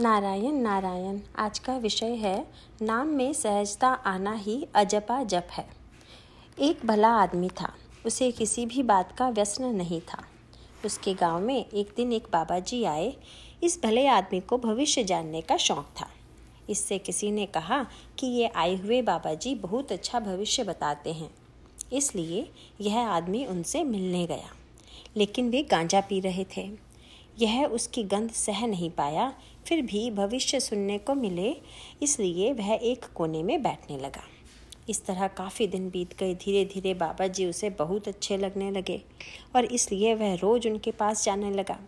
नारायण नारायण, आज का विषय है, नाम में सहजता आना ही अजपा जप है। एक भला आदमी था, उसे किसी भी बात का व्यसन नहीं था। उसके गाँव में एक दिन एक बाबा जी आए, इस भले आदमी को भविष्य जानने का शौक था। इससे किसी ने कहा कि ये आए हुए बाबा जी बहुत अच्छा भविष्य बताते हैं। इसलिए यह आदमी उनसे मिलने गया। लेकिन वे गांजा पी रहे थे। यह उसकी गंध सह नहीं पाया, फिर भी भविष्य सुनने को मिले, इसलिए वह एक कोने में बैठने लगा। इस तरह काफ़ी दिन बीत गए धीरे धीरे बाबा जी उसे बहुत अच्छे लगने लगे, और इसलिए वह रोज़ उनके पास जाने लगा।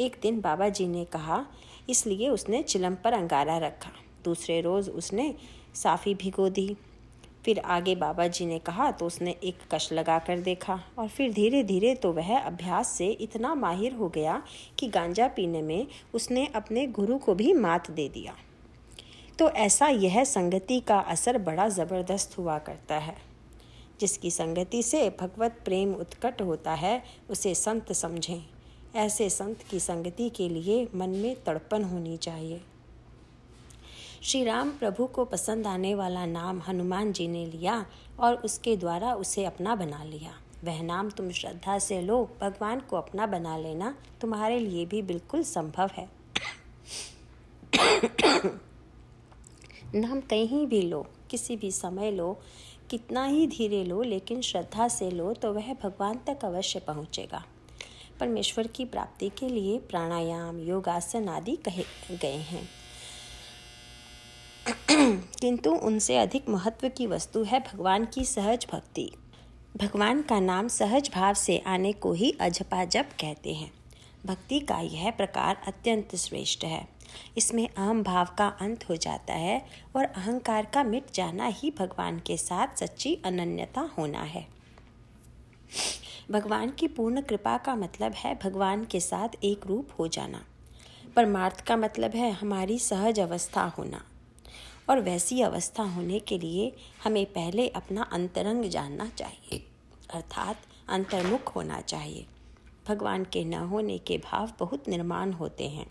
एक दिन बाबा जी ने कहा, इसलिए उसने चिलम पर अंगारा रखा। दूसरे रोज़ उसने साफ़ी भिगो दी। फिर आगे बाबा जी ने कहा तो उसने एक कश लगा कर देखा और फिर धीरे धीरे तो वह अभ्यास से इतना माहिर हो गया कि गांजा पीने में उसने अपने गुरु को भी मात दे दिया। तो ऐसा यह संगति का असर बड़ा ज़बरदस्त हुआ करता है। जिसकी संगति से भगवत प्रेम उत्कट होता है, उसे संत समझें। ऐसे संत की संगति के लिए मन में तड़पन होनी चाहिए। श्री राम प्रभु को पसंद आने वाला नाम हनुमान जी ने लिया और उसके द्वारा उसे अपना बना लिया। वह नाम तुम श्रद्धा से लो, भगवान को अपना बना लेना तुम्हारे लिए भी बिल्कुल संभव है। नाम कहीं भी लो, किसी भी समय लो, कितना ही धीरे लो, लेकिन श्रद्धा से लो तो वह भगवान तक अवश्य पहुँचेगा। परमेश्वर की प्राप्ति के लिए प्राणायाम, योगासन आदि कहे गए हैं। किंतु उनसे अधिक महत्व की वस्तु है भगवान की सहज भक्ति। भगवान का नाम सहज भाव से आने को ही अजपा जप कहते हैं। भक्ति का यह प्रकार अत्यंत श्रेष्ठ है। इसमें अहम भाव का अंत हो जाता है और अहंकार का मिट जाना ही भगवान के साथ सच्ची अनन्यता होना है। भगवान की पूर्ण कृपा का मतलब है भगवान के साथ एक रूप हो जाना। परमार्थ का मतलब है हमारी सहज अवस्था होना। और वैसी अवस्था होने के लिए हमें पहले अपना अंतरंग जानना चाहिए, अर्थात अंतर्मुख होना चाहिए। भगवान के न होने के भाव बहुत निर्माण होते हैं।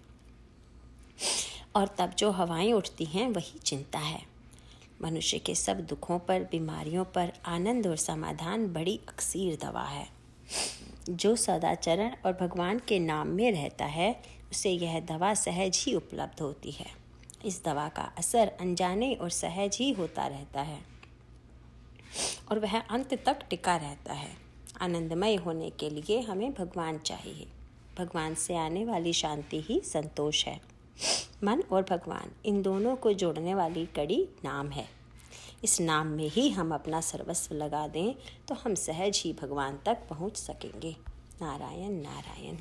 और तब जो हवाएँ उठती हैं, वही चिंता है। मनुष्य के सब दुखों पर, बीमारियों पर आनंद और समाधान बड़ी अक्सीर दवा है। जो सदाचरण और भगवान के नाम में रहता है, उसे यह दवा सहज ही उपलब्ध होती है। इस दवा का असर अनजाने और सहज ही होता रहता है। और वह अंत तक टिका रहता है। आनंदमय होने के लिए हमें भगवान चाहिए। भगवान से आने वाली शांति ही संतोष है। मन और भगवान, इन दोनों को जोड़ने वाली कड़ी नाम है। इस नाम में ही हम अपना सर्वस्व लगा दें तो हम सहज ही भगवान तक पहुँच सकेंगे। नारायण नारायण।